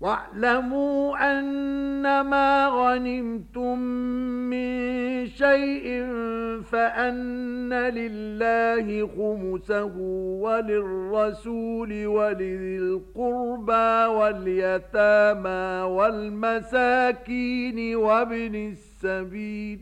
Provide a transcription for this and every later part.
واعلموا أنما غنمتم من شيء فأن لله خمسه وللرسول ولذي القربى واليتامى والمساكين وابن السبيل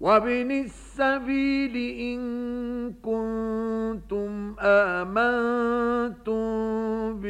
وابن السبيل إن كنتم آمنتم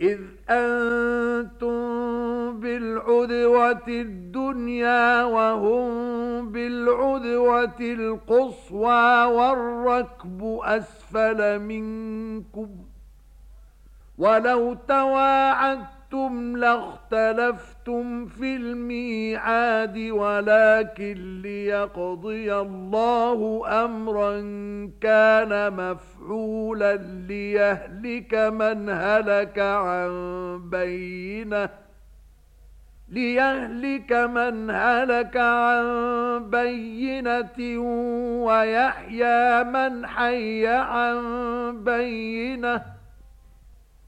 إذ أنتم بالعدوة الدنيا وهم بالعدوة القصوى والركب أسفل منكم ولو تواعدتم لاختلفتم في الميعاد ولكن ليقضي الله أمرا كان مفعولا مفعولا ليهلك من هلك عن بينه ليهلك من هلك عن بينة ويحيى من حي عن بينه